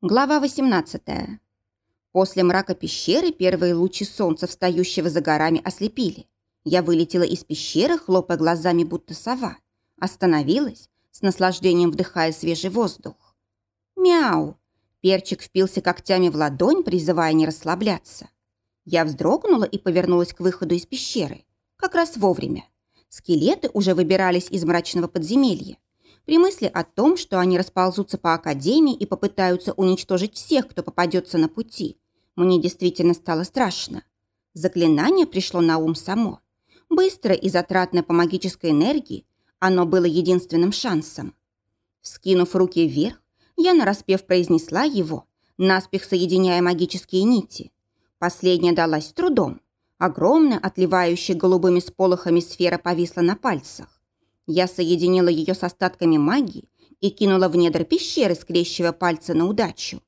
Глава 18. После мрака пещеры первые лучи солнца, встающего за горами, ослепили. Я вылетела из пещеры, хлопая глазами, будто сова. Остановилась, с наслаждением вдыхая свежий воздух. Мяу! Перчик впился когтями в ладонь, призывая не расслабляться. Я вздрогнула и повернулась к выходу из пещеры. Как раз вовремя. Скелеты уже выбирались из мрачного подземелья. При мысли о том, что они расползутся по академии и попытаются уничтожить всех, кто попадется на пути, мне действительно стало страшно. Заклинание пришло на ум само. Быстро и затратно по магической энергии, оно было единственным шансом. Скинув руки вверх, я нараспев произнесла его, наспех соединяя магические нити. Последняя далась с трудом. Огромная, отливающая голубыми сполохами сфера повисла на пальцах. Я соединила ее с остатками магии и кинула в недр пещеры, скрещивая пальцы на удачу.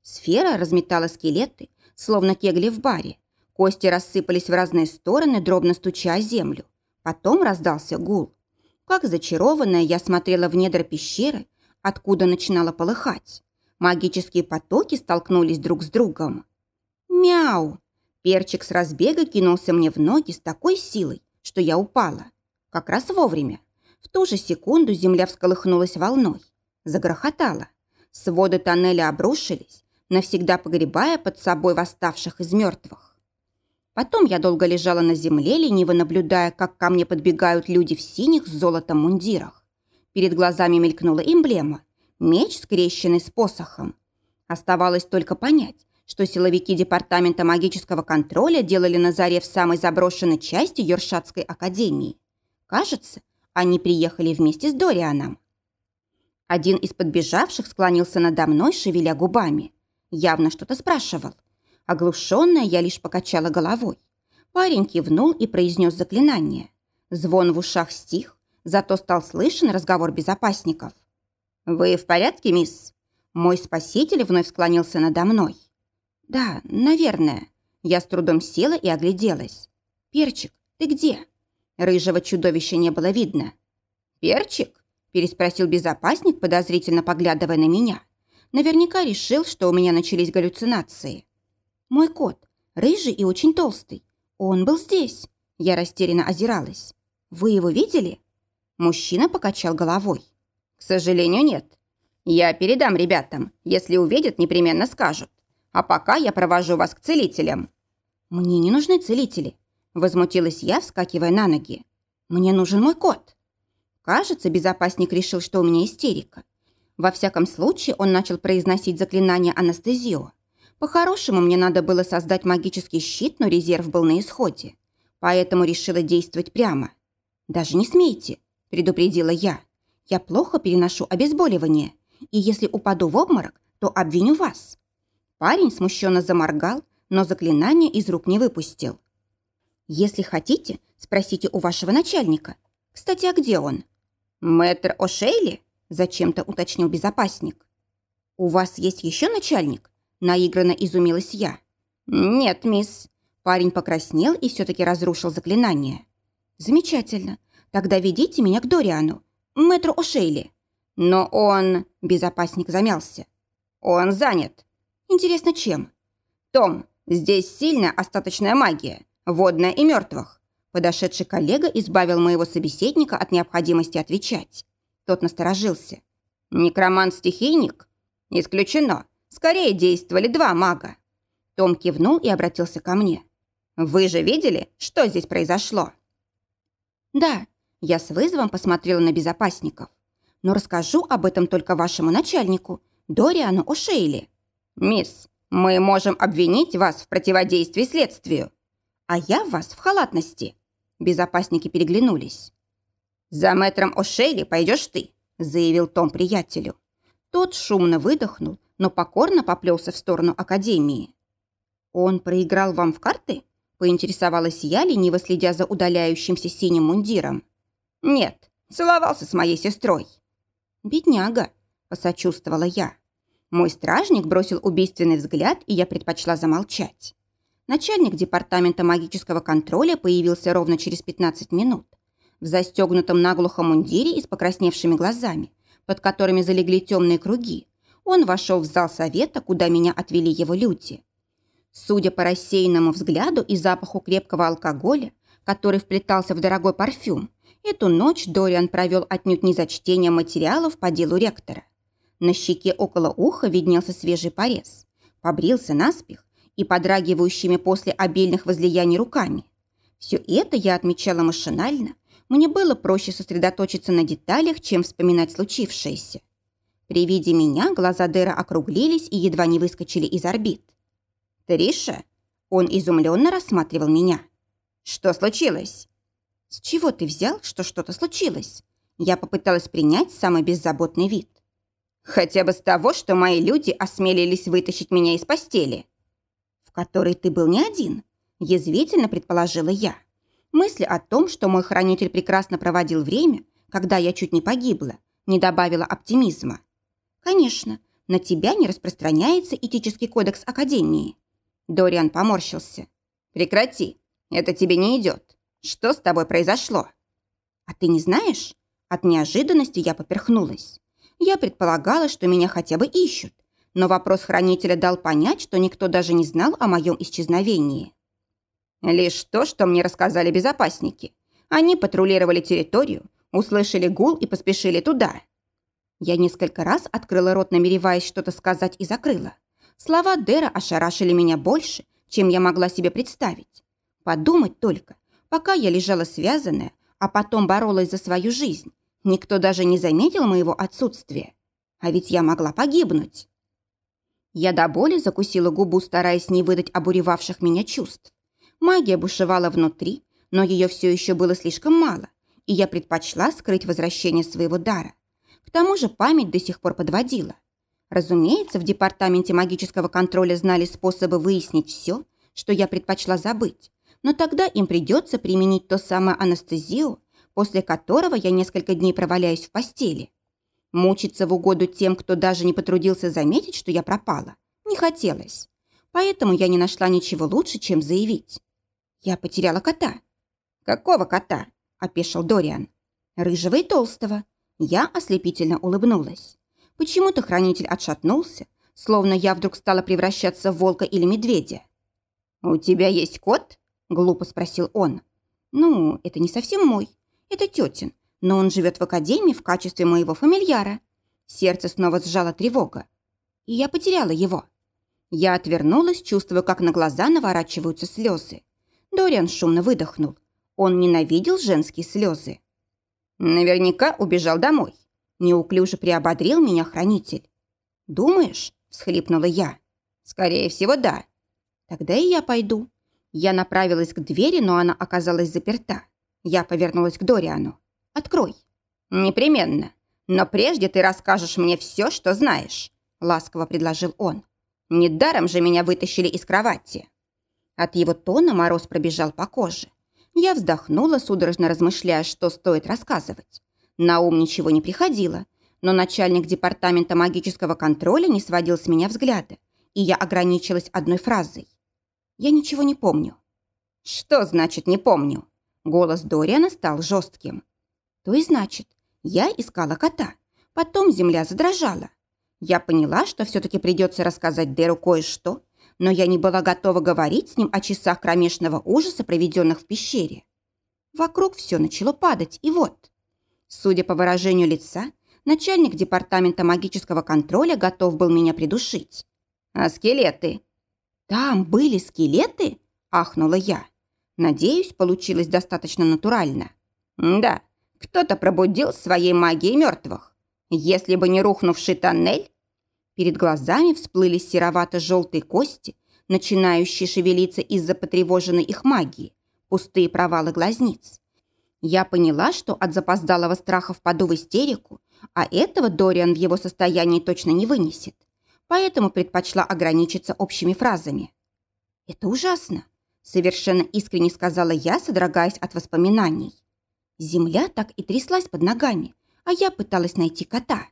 Сфера разметала скелеты, словно кегли в баре. Кости рассыпались в разные стороны, дробно стуча о землю. Потом раздался гул. Как зачарованная, я смотрела в недр пещеры, откуда начинала полыхать. Магические потоки столкнулись друг с другом. «Мяу!» Перчик с разбега кинулся мне в ноги с такой силой, что я упала. Как раз вовремя. В ту же секунду земля всколыхнулась волной. Загрохотала. Своды тоннеля обрушились, навсегда погребая под собой восставших из мертвых. Потом я долго лежала на земле, лениво наблюдая, как ко мне подбегают люди в синих с золотом мундирах. Перед глазами мелькнула эмблема – меч, скрещенный с посохом. Оставалось только понять, что силовики Департамента магического контроля делали на заре в самой заброшенной части Йоршатской академии. Кажется, они приехали вместе с Дорианом. Один из подбежавших склонился надо мной, шевеля губами. Явно что-то спрашивал. Оглушенная, я лишь покачала головой. Парень кивнул и произнес заклинание. Звон в ушах стих, зато стал слышен разговор безопасников. «Вы в порядке, мисс?» Мой спаситель вновь склонился надо мной. «Да, наверное». Я с трудом села и огляделась. «Перчик, ты где?» Рыжего чудовища не было видно. «Перчик?» – переспросил безопасник, подозрительно поглядывая на меня. Наверняка решил, что у меня начались галлюцинации. «Мой кот, рыжий и очень толстый. Он был здесь». Я растерянно озиралась. «Вы его видели?» Мужчина покачал головой. «К сожалению, нет. Я передам ребятам. Если увидят, непременно скажут. А пока я провожу вас к целителям». «Мне не нужны целители. Возмутилась я, вскакивая на ноги. «Мне нужен мой кот». Кажется, безопасник решил, что у меня истерика. Во всяком случае, он начал произносить заклинание анестезио. По-хорошему, мне надо было создать магический щит, но резерв был на исходе. Поэтому решила действовать прямо. «Даже не смейте», – предупредила я. «Я плохо переношу обезболивание, и если упаду в обморок, то обвиню вас». Парень смущенно заморгал, но заклинание из рук не выпустил. Если хотите, спросите у вашего начальника. Кстати, а где он? Мэтр О'Шейли? Зачем-то уточнил безопасник. У вас есть еще начальник? Наигранно изумилась я. Нет, мисс. Парень покраснел и все-таки разрушил заклинание. Замечательно. Тогда ведите меня к Дориану, мэтру О'Шейли. Но он... Безопасник замялся. Он занят. Интересно, чем? Том, здесь сильная остаточная магия. Водная и мертвых. Подошедший коллега избавил моего собеседника от необходимости отвечать. Тот насторожился. «Некромант-стихийник?» «Исключено. Скорее действовали два мага». Том кивнул и обратился ко мне. «Вы же видели, что здесь произошло?» «Да». Я с вызовом посмотрела на безопасников. «Но расскажу об этом только вашему начальнику, Дориану О'Шейли». «Мисс, мы можем обвинить вас в противодействии следствию», а я вас в халатности». Безопасники переглянулись. «За мэтром О'Шейли пойдешь ты», — заявил Том приятелю. Тот шумно выдохнул, но покорно поплелся в сторону Академии. «Он проиграл вам в карты?» — поинтересовалась я, лениво следя за удаляющимся синим мундиром. «Нет, целовался с моей сестрой». «Бедняга», — посочувствовала я. Мой стражник бросил убийственный взгляд, и я предпочла замолчать. Начальник департамента магического контроля появился ровно через 15 минут. В застегнутом наглухо мундире и с покрасневшими глазами, под которыми залегли темные круги, он вошел в зал совета, куда меня отвели его люди. Судя по рассеянному взгляду и запаху крепкого алкоголя, который вплетался в дорогой парфюм, эту ночь Дориан провел отнюдь не за чтением материалов по делу ректора. На щеке около уха виднелся свежий порез. Побрился наспех и подрагивающими после обильных возлияний руками. Все это я отмечала машинально. Мне было проще сосредоточиться на деталях, чем вспоминать случившееся. При виде меня глаза Дэра округлились и едва не выскочили из орбит. «Триша?» Он изумленно рассматривал меня. «Что случилось?» «С чего ты взял, что что-то случилось?» Я попыталась принять самый беззаботный вид. «Хотя бы с того, что мои люди осмелились вытащить меня из постели». «В которой ты был не один», – язвительно предположила я. Мысль о том, что мой хранитель прекрасно проводил время, когда я чуть не погибла, не добавила оптимизма. «Конечно, на тебя не распространяется этический кодекс Академии». Дориан поморщился. «Прекрати, это тебе не идет. Что с тобой произошло?» «А ты не знаешь?» От неожиданности я поперхнулась. Я предполагала, что меня хотя бы ищут, но вопрос хранителя дал понять, что никто даже не знал о моем исчезновении. Лишь то, что мне рассказали безопасники. Они патрулировали территорию, услышали гул и поспешили туда. Я несколько раз открыла рот, намереваясь что-то сказать, и закрыла. Слова Дэра ошарашили меня больше, чем я могла себе представить. Подумать только, пока я лежала связанная, а потом боролась за свою жизнь, никто даже не заметил моего отсутствия. А ведь я могла погибнуть. Я до боли закусила губу, стараясь не выдать обуревавших меня чувств. Магия бушевала внутри, но ее все еще было слишком мало, и я предпочла скрыть возвращение своего дара. К тому же память до сих пор подводила. Разумеется, в департаменте магического контроля знали способы выяснить все, что я предпочла забыть, но тогда им придется применить то самое анестезию, после которого я несколько дней проваляюсь в постели. Мучиться в угоду тем, кто даже не потрудился заметить, что я пропала, не хотелось. Поэтому я не нашла ничего лучше, чем заявить. Я потеряла кота. «Какого кота?» – опешил Дориан. «Рыжего и толстого. Я ослепительно улыбнулась. Почему-то хранитель отшатнулся, словно я вдруг стала превращаться в волка или медведя. «У тебя есть кот?» – глупо спросил он. «Ну, это не совсем мой. Это тетин, но он живет в академии в качестве моего фамильяра». Сердце снова сжало тревога. И я потеряла его. Я отвернулась, чувствуя, как на глаза наворачиваются слезы. Дориан шумно выдохнул. Он ненавидел женские слезы. Наверняка убежал домой. Неуклюже приободрил меня хранитель. «Думаешь?» – всхлипнула я. «Скорее всего, да». «Тогда и я пойду». Я направилась к двери, но она оказалась заперта. Я повернулась к Дориану. «Открой». «Непременно. Но прежде ты расскажешь мне все, что знаешь», – ласково предложил он. «Недаром же меня вытащили из кровати». От его тона мороз пробежал по коже. Я вздохнула, судорожно размышляя, что стоит рассказывать. На ум ничего не приходило, но начальник департамента магического контроля не сводил с меня взгляда, и я ограничилась одной фразой. «Я ничего не помню». «Что значит «не помню»?» Голос Дориана стал жестким. «То и значит, я искала кота. Потом земля задрожала. Я поняла, что все-таки придется рассказать Деру кое-что, но я не была готова говорить с ним о часах кромешного ужаса, проведенных в пещере. Вокруг все начало падать, и вот. Судя по выражению лица, начальник департамента магического контроля готов был меня придушить. А скелеты? Там были скелеты? Ахнула я. Надеюсь, получилось достаточно натурально. Да, кто-то пробудил своей магией мертвых. Если бы не рухнувший тоннель, Перед глазами всплыли серовато-желтые кости, начинающие шевелиться из-за потревоженной их магии, пустые провалы глазниц. Я поняла, что от запоздалого страха впаду в истерику, а этого Дориан в его состоянии точно не вынесет. Поэтому предпочла ограничиться общими фразами. «Это ужасно», — совершенно искренне сказала я, содрогаясь от воспоминаний. Земля так и тряслась под ногами, а я пыталась найти кота.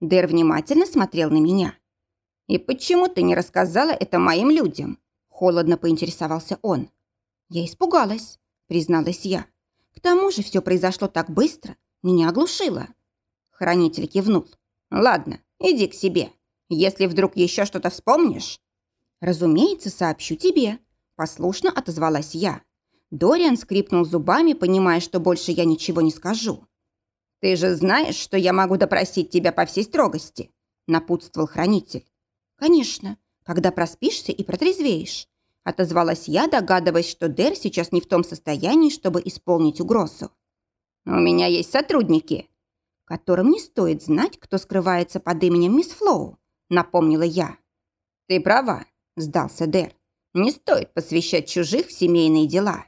Дэр внимательно смотрел на меня. «И почему ты не рассказала это моим людям?» Холодно поинтересовался он. «Я испугалась», призналась я. «К тому же все произошло так быстро, меня оглушило». Хранитель кивнул. «Ладно, иди к себе. Если вдруг еще что-то вспомнишь...» «Разумеется, сообщу тебе», – послушно отозвалась я. Дориан скрипнул зубами, понимая, что больше я ничего не скажу. «Ты же знаешь, что я могу допросить тебя по всей строгости», – напутствовал хранитель. «Конечно, когда проспишься и протрезвеешь», – отозвалась я, догадываясь, что Дэр сейчас не в том состоянии, чтобы исполнить угрозу. «У меня есть сотрудники», которым не стоит знать, кто скрывается под именем мисс Флоу», — напомнила я. «Ты права», — сдался Дэр. «Не стоит посвящать чужих в семейные дела».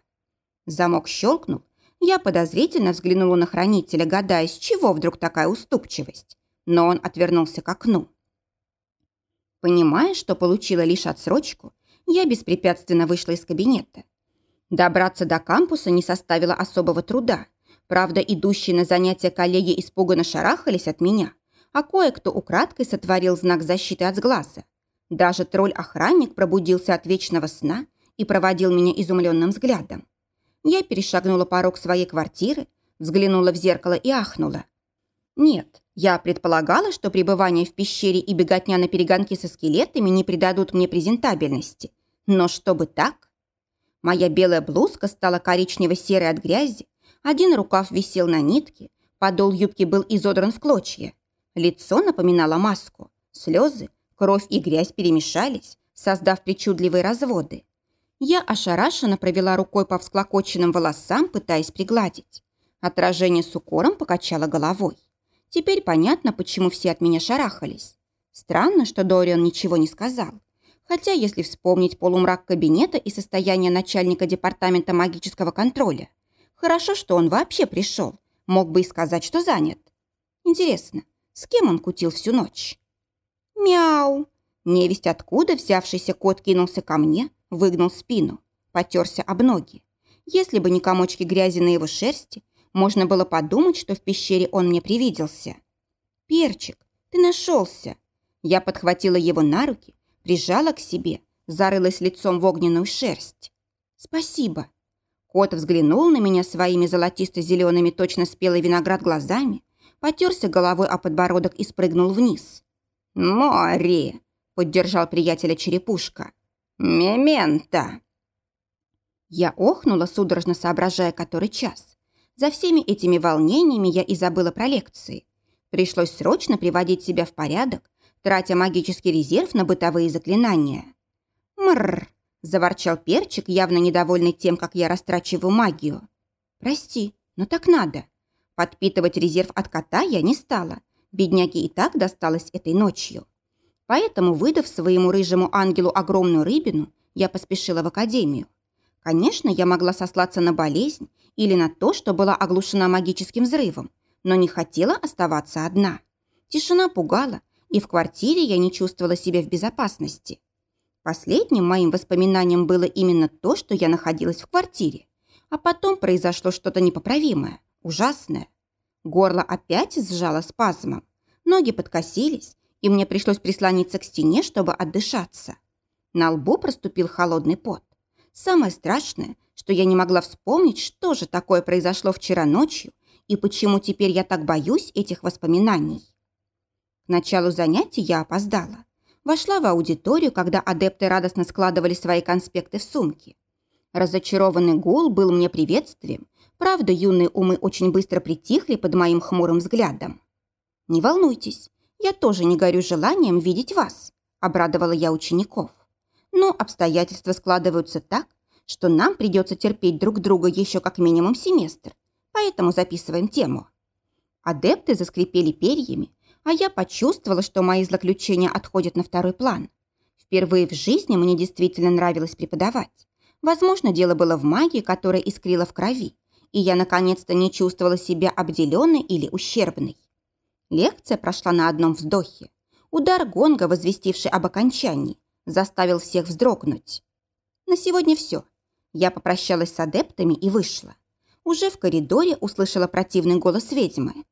Замок щелкнул. Я подозрительно взглянула на хранителя, гадая, с чего вдруг такая уступчивость. Но он отвернулся к окну. Понимая, что получила лишь отсрочку, я беспрепятственно вышла из кабинета. Добраться до кампуса не составило особого труда. Правда, идущие на занятия коллеги испуганно шарахались от меня, а кое-кто украдкой сотворил знак защиты от сглаза. Даже тролль-охранник пробудился от вечного сна и проводил меня изумленным взглядом. Я перешагнула порог своей квартиры, взглянула в зеркало и ахнула. Нет, я предполагала, что пребывание в пещере и беготня на перегонки со скелетами не придадут мне презентабельности. Но чтобы так? Моя белая блузка стала коричнево-серой от грязи, один рукав висел на нитке, подол юбки был изодран в клочья. Лицо напоминало маску. Слезы, кровь и грязь перемешались, создав причудливые разводы. Я ошарашенно провела рукой по всклокоченным волосам, пытаясь пригладить. Отражение с укором покачало головой. Теперь понятно, почему все от меня шарахались. Странно, что Дориан ничего не сказал. Хотя, если вспомнить полумрак кабинета и состояние начальника департамента магического контроля, Хорошо, что он вообще пришел. Мог бы и сказать, что занят. Интересно, с кем он кутил всю ночь? Мяу! Невесть откуда взявшийся кот кинулся ко мне, выгнул спину, потерся об ноги. Если бы не комочки грязи на его шерсти, можно было подумать, что в пещере он мне привиделся. «Перчик, ты нашелся!» Я подхватила его на руки, прижала к себе, зарылась лицом в огненную шерсть. «Спасибо!» Кот взглянул на меня своими золотисто-зелеными точно спелый виноград глазами, потерся головой о подбородок и спрыгнул вниз. «Море!» — поддержал приятеля черепушка. «Мементо!» Я охнула, судорожно соображая, который час. За всеми этими волнениями я и забыла про лекции. Пришлось срочно приводить себя в порядок, тратя магический резерв на бытовые заклинания. Мррр! Заворчал перчик, явно недовольный тем, как я растрачиваю магию. «Прости, но так надо. Подпитывать резерв от кота я не стала. Бедняге и так досталось этой ночью. Поэтому, выдав своему рыжему ангелу огромную рыбину, я поспешила в академию. Конечно, я могла сослаться на болезнь или на то, что была оглушена магическим взрывом, но не хотела оставаться одна. Тишина пугала, и в квартире я не чувствовала себя в безопасности. Последним моим воспоминанием было именно то, что я находилась в квартире. А потом произошло что-то непоправимое, ужасное. Горло опять сжало спазмом. Ноги подкосились, и мне пришлось прислониться к стене, чтобы отдышаться. На лбу проступил холодный пот. Самое страшное, что я не могла вспомнить, что же такое произошло вчера ночью и почему теперь я так боюсь этих воспоминаний. К началу занятий я опоздала вошла в аудиторию, когда адепты радостно складывали свои конспекты в сумки. Разочарованный гул был мне приветствием, правда, юные умы очень быстро притихли под моим хмурым взглядом. «Не волнуйтесь, я тоже не горю желанием видеть вас», – обрадовала я учеников. «Но обстоятельства складываются так, что нам придется терпеть друг друга еще как минимум семестр, поэтому записываем тему». Адепты заскрипели перьями, а я почувствовала, что мои злоключения отходят на второй план. Впервые в жизни мне действительно нравилось преподавать. Возможно, дело было в магии, которая искрила в крови, и я наконец-то не чувствовала себя обделенной или ущербной. Лекция прошла на одном вздохе. Удар гонга, возвестивший об окончании, заставил всех вздрогнуть. На сегодня все. Я попрощалась с адептами и вышла. Уже в коридоре услышала противный голос ведьмы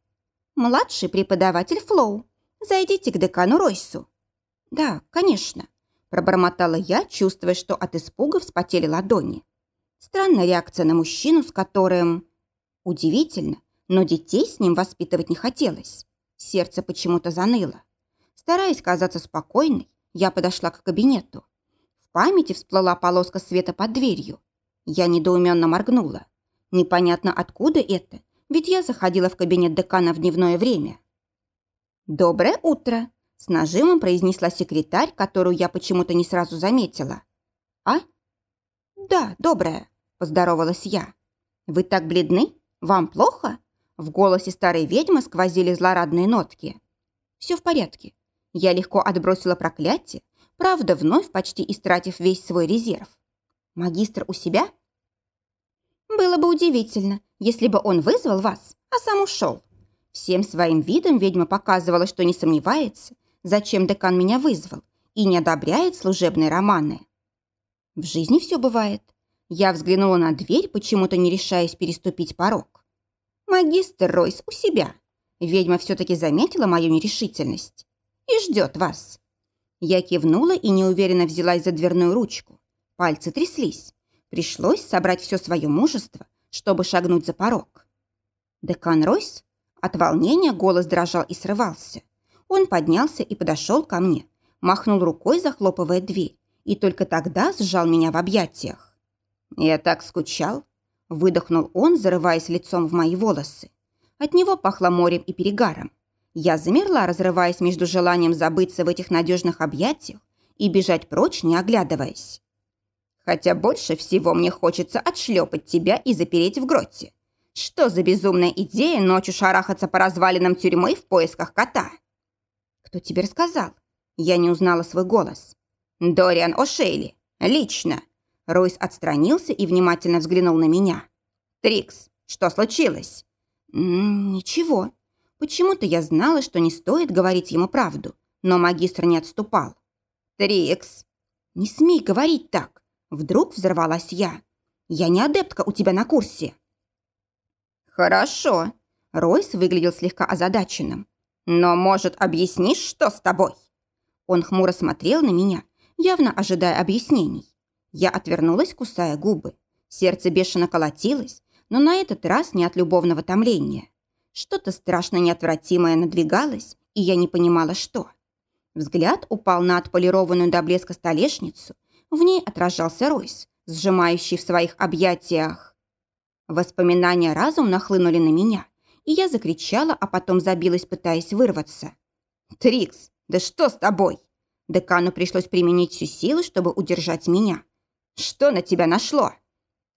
младший преподаватель Флоу. Зайдите к декану Ройсу». «Да, конечно», – пробормотала я, чувствуя, что от испуга вспотели ладони. Странная реакция на мужчину, с которым... Удивительно, но детей с ним воспитывать не хотелось. Сердце почему-то заныло. Стараясь казаться спокойной, я подошла к кабинету. В памяти всплыла полоска света под дверью. Я недоуменно моргнула. Непонятно откуда это, ведь я заходила в кабинет декана в дневное время. «Доброе утро!» – с нажимом произнесла секретарь, которую я почему-то не сразу заметила. «А?» «Да, доброе», – поздоровалась я. «Вы так бледны? Вам плохо?» В голосе старой ведьмы сквозили злорадные нотки. «Все в порядке. Я легко отбросила проклятие, правда, вновь почти истратив весь свой резерв. Магистр у себя?» «Было бы удивительно, если бы он вызвал вас, а сам ушел. Всем своим видом ведьма показывала, что не сомневается, зачем декан меня вызвал, и не одобряет служебные романы. В жизни все бывает. Я взглянула на дверь, почему-то не решаясь переступить порог. Магистр Ройс у себя. Ведьма все-таки заметила мою нерешительность. И ждет вас. Я кивнула и неуверенно взялась за дверную ручку. Пальцы тряслись. Пришлось собрать все свое мужество, чтобы шагнуть за порог. Декан Ройс от волнения голос дрожал и срывался. Он поднялся и подошел ко мне, махнул рукой, захлопывая дверь, и только тогда сжал меня в объятиях. «Я так скучал», — выдохнул он, зарываясь лицом в мои волосы. От него пахло морем и перегаром. Я замерла, разрываясь между желанием забыться в этих надежных объятиях и бежать прочь, не оглядываясь. «Хотя больше всего мне хочется отшлепать тебя и запереть в гроте. Что за безумная идея ночью шарахаться по развалинам тюрьмы в поисках кота? Кто тебе рассказал? Я не узнала свой голос. Дориан О'Шейли. Лично. Ройс отстранился и внимательно взглянул на меня. Трикс, что случилось? ничего. Почему-то я знала, что не стоит говорить ему правду, но магистр не отступал. Трикс. Не смей говорить так. Вдруг взорвалась я. Я не адептка у тебя на курсе. «Хорошо». Ройс выглядел слегка озадаченным. «Но, может, объяснишь, что с тобой?» Он хмуро смотрел на меня, явно ожидая объяснений. Я отвернулась, кусая губы. Сердце бешено колотилось, но на этот раз не от любовного томления. Что-то страшно неотвратимое надвигалось, и я не понимала, что. Взгляд упал на отполированную до блеска столешницу. В ней отражался Ройс, сжимающий в своих объятиях Воспоминания разум нахлынули на меня, и я закричала, а потом забилась, пытаясь вырваться. «Трикс, да что с тобой?» Декану пришлось применить всю силу, чтобы удержать меня. «Что на тебя нашло?»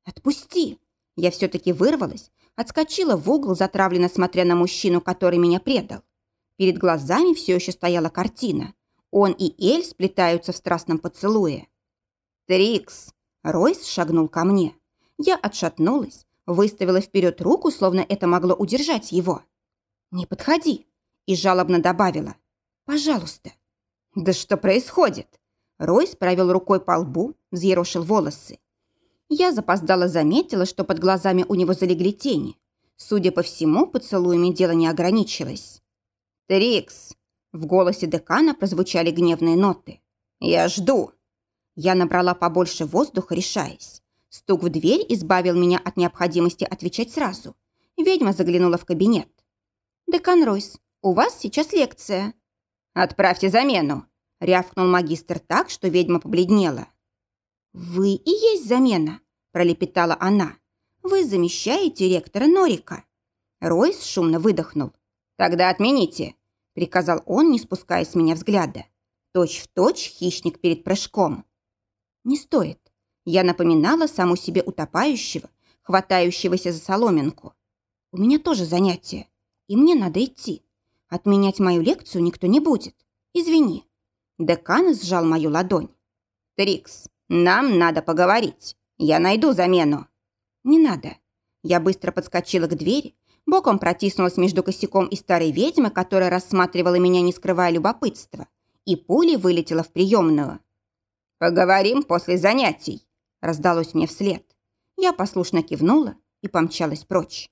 «Отпусти!» Я все-таки вырвалась, отскочила в угол, затравленно смотря на мужчину, который меня предал. Перед глазами все еще стояла картина. Он и Эль сплетаются в страстном поцелуе. «Трикс!» Ройс шагнул ко мне. Я отшатнулась, выставила вперед руку, словно это могло удержать его. «Не подходи!» и жалобно добавила. «Пожалуйста». «Да что происходит?» Ройс провел рукой по лбу, взъерошил волосы. Я запоздала заметила, что под глазами у него залегли тени. Судя по всему, поцелуями дело не ограничилось. «Трикс!» В голосе декана прозвучали гневные ноты. «Я жду!» Я набрала побольше воздуха, решаясь. Стук в дверь избавил меня от необходимости отвечать сразу. Ведьма заглянула в кабинет. «Декан Ройс, у вас сейчас лекция». «Отправьте замену», — рявкнул магистр так, что ведьма побледнела. «Вы и есть замена», — пролепетала она. «Вы замещаете ректора Норика». Ройс шумно выдохнул. «Тогда отмените», — приказал он, не спуская с меня взгляда. Точь в точь хищник перед прыжком. «Не стоит. Я напоминала саму себе утопающего, хватающегося за соломинку. У меня тоже занятие, и мне надо идти. Отменять мою лекцию никто не будет. Извини. Декан сжал мою ладонь. Трикс, нам надо поговорить. Я найду замену. Не надо. Я быстро подскочила к двери, боком протиснулась между косяком и старой ведьмой, которая рассматривала меня, не скрывая любопытства, и пулей вылетела в приемную. «Поговорим после занятий», раздалось мне вслед. Я послушно кивнула и помчалась прочь.